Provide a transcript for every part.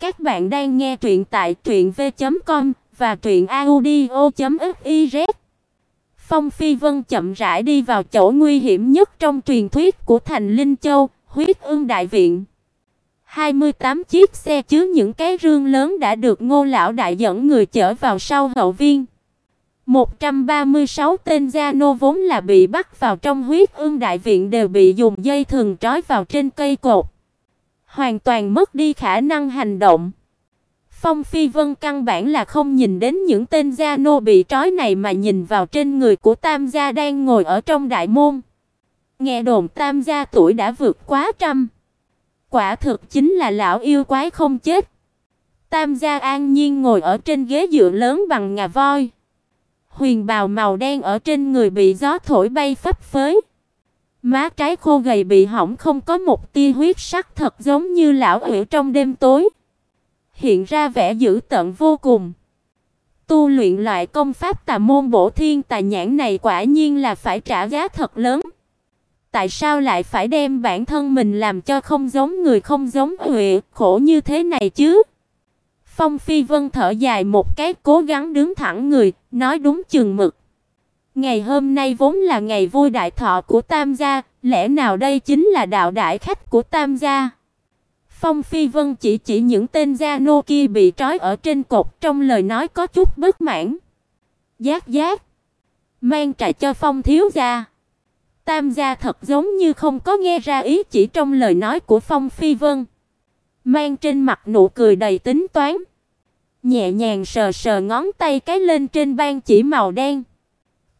Các bạn đang nghe truyện tại truyệnv.com và truyệnaudio.fiz. Phong Phi Vân chậm rãi đi vào chỗ nguy hiểm nhất trong truyền thuyết của Thành Linh Châu, Huyết Ương Đại Viện. 28 chiếc xe chứa những cái rương lớn đã được Ngô lão đại dẫn người chở vào sau hậu viên. 136 tên gia nô vốn là bị bắt vào trong Huyết Ương Đại Viện đều bị dùng dây thừng trói vào trên cây cột hoàn toàn mất đi khả năng hành động. Phong Phi Vân căn bản là không nhìn đến những tên gia nô bị trói này mà nhìn vào trên người của Tam gia đang ngồi ở trong đại môn. Nghe đồn Tam gia tuổi đã vượt quá trăm. Quả thực chính là lão yêu quái không chết. Tam gia an nhiên ngồi ở trên ghế dựa lớn bằng ngà voi. Huyền bào màu đen ở trên người bị gió thổi bay phấp phới. Má trái khô gầy bị hỏng không có một tia huyết sắc thật giống như lão hữu trong đêm tối. Hiện ra vẻ dữ tợn vô cùng. Tu luyện loại công pháp tà môn bổ thiên tà nhãn này quả nhiên là phải trả giá thật lớn. Tại sao lại phải đem bản thân mình làm cho không giống người không giống huệ, khổ như thế này chứ? Phong Phi Vân thở dài một cái, cố gắng đứng thẳng người, nói đúng chừng mực. Ngày hôm nay vốn là ngày vui đại thọ của Tam gia, lẽ nào đây chính là đạo đại khách của Tam gia? Phong Phi Vân chỉ chỉ những tên gia nô kia bị trói ở trên cột, trong lời nói có chút bất mãn. Giác giác, mang trà cho Phong thiếu gia. Tam gia thật giống như không có nghe ra ý chỉ trong lời nói của Phong Phi Vân. Mang trên mặt nụ cười đầy tính toán, nhẹ nhàng sờ sờ ngón tay cái lên trên ban chỉ màu đen.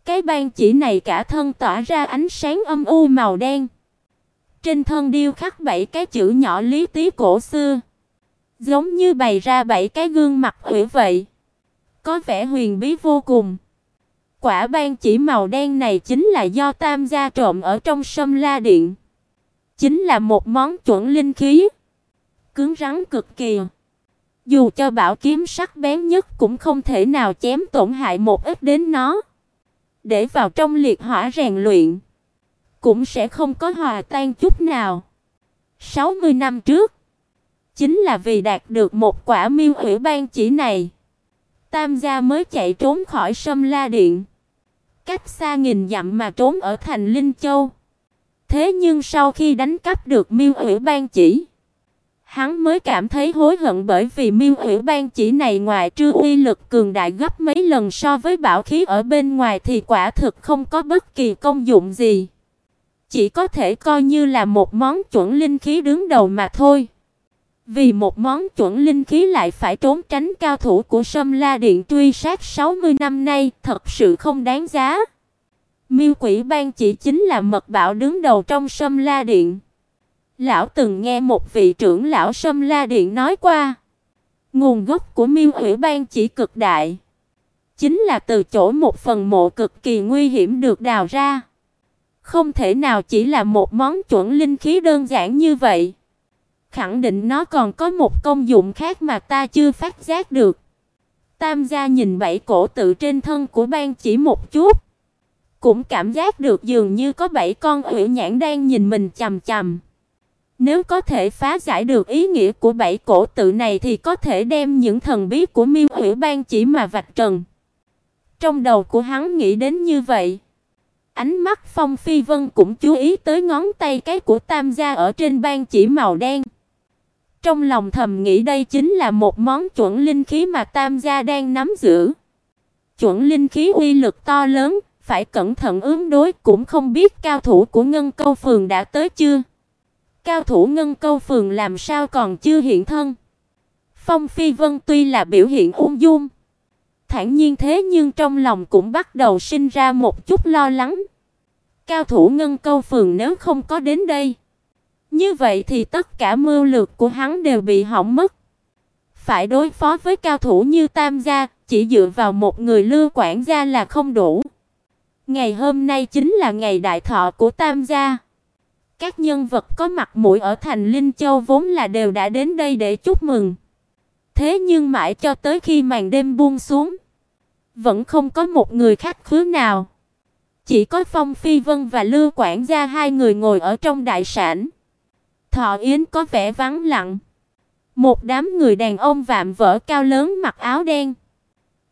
Cái ban chỉ này cả thân tỏa ra ánh sáng âm u màu đen. Trên thân điêu khắc bảy cái chữ nhỏ lý tí cổ xưa, giống như bày ra bảy cái gương mặt ủy vậy. Có vẻ huyền bí vô cùng. Quả ban chỉ màu đen này chính là do Tam gia trộm ở trong Sâm La Điện. Chính là một món chuẩn linh khí, cứng rắn cực kỳ. Dù cho bảo kiếm sắc bén nhất cũng không thể nào chém tổn hại một ít đến nó để vào trong liệt hỏa rèn luyện, cũng sẽ không có hòa tan chút nào. 60 năm trước, chính là vì đạt được một quả miêu hủy ban chỉ này, Tam gia mới chạy trốn khỏi Sâm La Điện, cách xa nghìn dặm mà trốn ở thành Linh Châu. Thế nhưng sau khi đánh cắp được miêu hủy ban chỉ, Hắn mới cảm thấy hối hận bởi vì Miêu Hủy Ban chỉ này ngoài trừ uy lực cường đại gấp mấy lần so với bảo khí ở bên ngoài thì quả thực không có bất kỳ công dụng gì. Chỉ có thể coi như là một món chuẩn linh khí đứng đầu mà thôi. Vì một món chuẩn linh khí lại phải trốn tránh cao thủ của Sâm La Điện truy sát 60 năm nay, thật sự không đáng giá. Miêu Quỷ Ban chỉ chính là mật bảo đứng đầu trong Sâm La Điện. Lão từng nghe một vị trưởng lão Sâm La Điện nói qua, nguồn gốc của Miêu Ủy Ban chỉ cực đại, chính là từ chỗ một phần mộ cực kỳ nguy hiểm được đào ra. Không thể nào chỉ là một món chuẩn linh khí đơn giản như vậy. Khẳng định nó còn có một công dụng khác mà ta chưa phát giác được. Tam gia nhìn bảy cổ tự trên thân của ban chỉ một chút, cũng cảm giác được dường như có bảy con hủy nhãn đang nhìn mình chằm chằm. Nếu có thể phá giải được ý nghĩa của bảy cổ tự này thì có thể đem những thần bí của Miêu Hủy Ban chỉ mà vạch trần. Trong đầu của hắn nghĩ đến như vậy. Ánh mắt Phong Phi Vân cũng chú ý tới ngón tay cái của Tam gia ở trên ban chỉ màu đen. Trong lòng thầm nghĩ đây chính là một món chuẩn linh khí mà Tam gia đang nắm giữ. Chuẩn linh khí uy lực to lớn, phải cẩn thận ứng đối, cũng không biết cao thủ của Ngân Câu phường đã tới chưa. Cao thủ ngân câu phường làm sao còn chưa hiện thân. Phong Phi Vân tuy là biểu hiện ung dung, thản nhiên thế nhưng trong lòng cũng bắt đầu sinh ra một chút lo lắng. Cao thủ ngân câu phường nếu không có đến đây, như vậy thì tất cả mưu lược của hắn đều bị hỏng mất. Phải đối phó với cao thủ như Tam gia, chỉ dựa vào một người Lưu quản gia là không đủ. Ngày hôm nay chính là ngày đại thọ của Tam gia. Các nhân vật có mặt mũi ở thành Linh Châu vốn là đều đã đến đây để chúc mừng. Thế nhưng mãi cho tới khi màn đêm buông xuống, vẫn không có một người khách khứa nào. Chỉ có Phong Phi Vân và Lưu Quản gia hai người ngồi ở trong đại sảnh. Thọ yến có vẻ vắng lặng. Một đám người đàn ông vạm vỡ cao lớn mặc áo đen,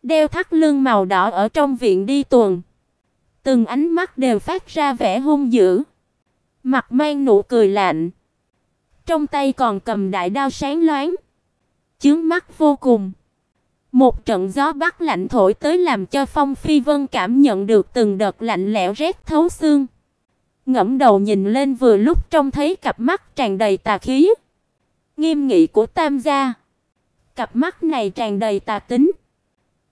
đeo thắt lưng màu đỏ ở trong viện đi tuần. Từng ánh mắt đều phát ra vẻ hung dữ, mặt mang nụ cười lạnh. Trong tay còn cầm đại đao sáng loáng, chướng mắt vô cùng. Một trận gió bắc lạnh thổi tới làm cho Phong Phi Vân cảm nhận được từng đợt lạnh lẽo rét thấu xương. Ngẫm đầu nhìn lên vừa lúc trông thấy cặp mắt tràn đầy tà khí, nghiêm nghị của Tam gia. Cặp mắt này tràn đầy tà tính,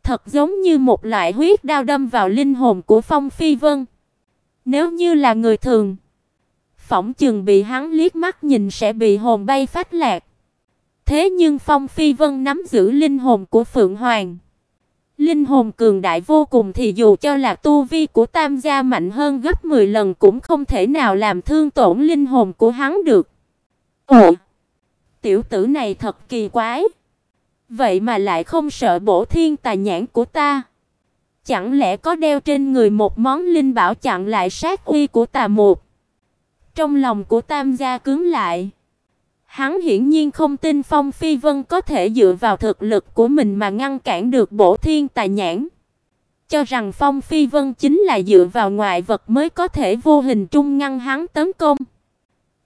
thật giống như một loại huyết đao đâm vào linh hồn của Phong Phi Vân. Nếu như là người thường, phỏng chừng bị hắn liếc mắt nhìn sẽ bị hồn bay phách lạc. Thế nhưng Phong Phi Vân nắm giữ linh hồn của Phượng Hoàng. Linh hồn cường đại vô cùng thì dù cho là tu vi của Tam gia mạnh hơn gấp 10 lần cũng không thể nào làm thương tổn linh hồn của hắn được. Ồ, tiểu tử này thật kỳ quái. Vậy mà lại không sợ bổ thiên tà nhãn của ta. Chẳng lẽ có đeo trên người một món linh bảo chặn lại sát uy của tà mục? Trong lòng của Tam gia cứng lại. Hắn hiển nhiên không tin Phong Phi Vân có thể dựa vào thực lực của mình mà ngăn cản được Bổ Thiên Tà Nhãn. Cho rằng Phong Phi Vân chính là dựa vào ngoại vật mới có thể vô hình trung ngăn hắn tấn công.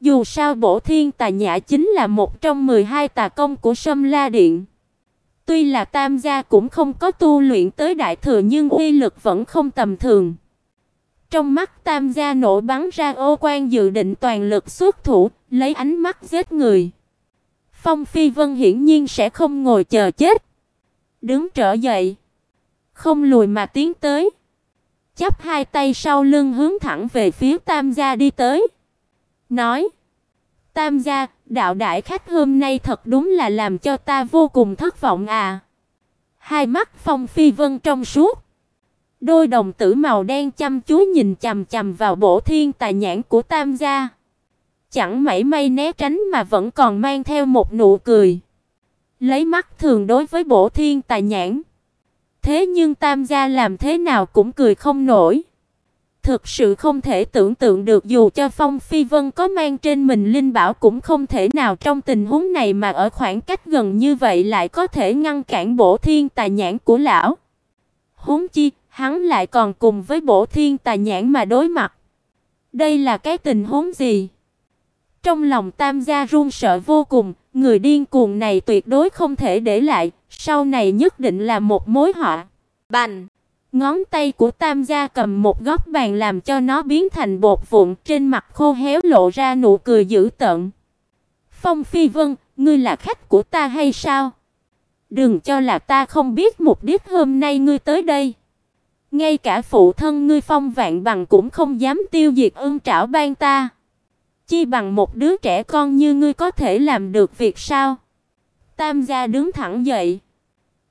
Dù sao Bổ Thiên Tà Nhã chính là một trong 12 tà công của Sâm La Điện. Tuy là Tam gia cũng không có tu luyện tới đại thừa nhưng uy lực vẫn không tầm thường. Trong mắt Tam gia nổ bắn ra ô quan dự định toàn lực xuất thủ, lấy ánh mắt giết người. Phong Phi Vân hiển nhiên sẽ không ngồi chờ chết, đứng trở dậy, không lùi mà tiến tới, chắp hai tay sau lưng hướng thẳng về phía Tam gia đi tới, nói: "Tam gia, đạo đại khách hôm nay thật đúng là làm cho ta vô cùng thất vọng à." Hai mắt Phong Phi Vân trong suốt, Đôi đồng tử màu đen chăm chú nhìn chằm chằm vào bổ thiên tài nhãn của Tam gia. Chẳng mảy may né tránh mà vẫn còn mang theo một nụ cười. Lấy mắt thường đối với bổ thiên tài nhãn. Thế nhưng Tam gia làm thế nào cũng cười không nổi. Thực sự không thể tưởng tượng được dù cho Phong Phi Vân có mang trên mình linh bảo cũng không thể nào trong tình huống này mà ở khoảng cách gần như vậy lại có thể ngăn cản bổ thiên tài nhãn của lão. Huống chi, hắn lại còn cùng với Bổ Thiên Tà Nhãn mà đối mặt. Đây là cái tình huống gì? Trong lòng Tam gia run sợ vô cùng, người điên cuồng này tuyệt đối không thể để lại, sau này nhất định là một mối họa. Bành! Ngón tay của Tam gia cầm một góc bàn làm cho nó biến thành bột vụn, trên mặt khô héo lộ ra nụ cười dữ tợn. Phong Phi Vân, ngươi là khách của ta hay sao? Đừng cho là ta không biết mục đích hôm nay ngươi tới đây. Ngay cả phụ thân ngươi Phong Vạn Bằng cũng không dám tiêu diệt ưng trảo ban ta. Chi bằng một đứa trẻ con như ngươi có thể làm được việc sao? Tam gia đứng thẳng dậy,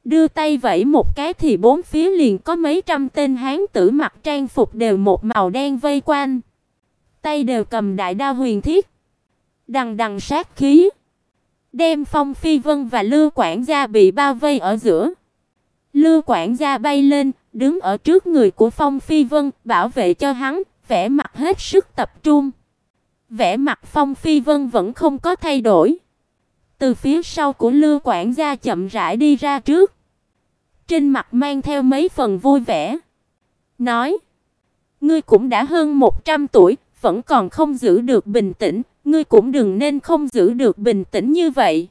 đưa tay vẫy một cái thì bốn phía liền có mấy trăm tên hán tử mặc trang phục đều một màu đen vây quanh. Tay đều cầm đại đao huyền thiết, đằng đằng sát khí, đem Phong Phi Vân và Lưu quản gia bị bao vây ở giữa. Lưu quản gia bay lên, đứng ở trước người của Phong Phi Vân, bảo vệ cho hắn, vẻ mặt hết sức tập trung. Vẻ mặt Phong Phi Vân vẫn không có thay đổi. Từ phía sau của Lưu quản gia chậm rãi đi ra trước. Trên mặt mang theo mấy phần vui vẻ. Nói: "Ngươi cũng đã hơn 100 tuổi, vẫn còn không giữ được bình tĩnh, ngươi cũng đừng nên không giữ được bình tĩnh như vậy."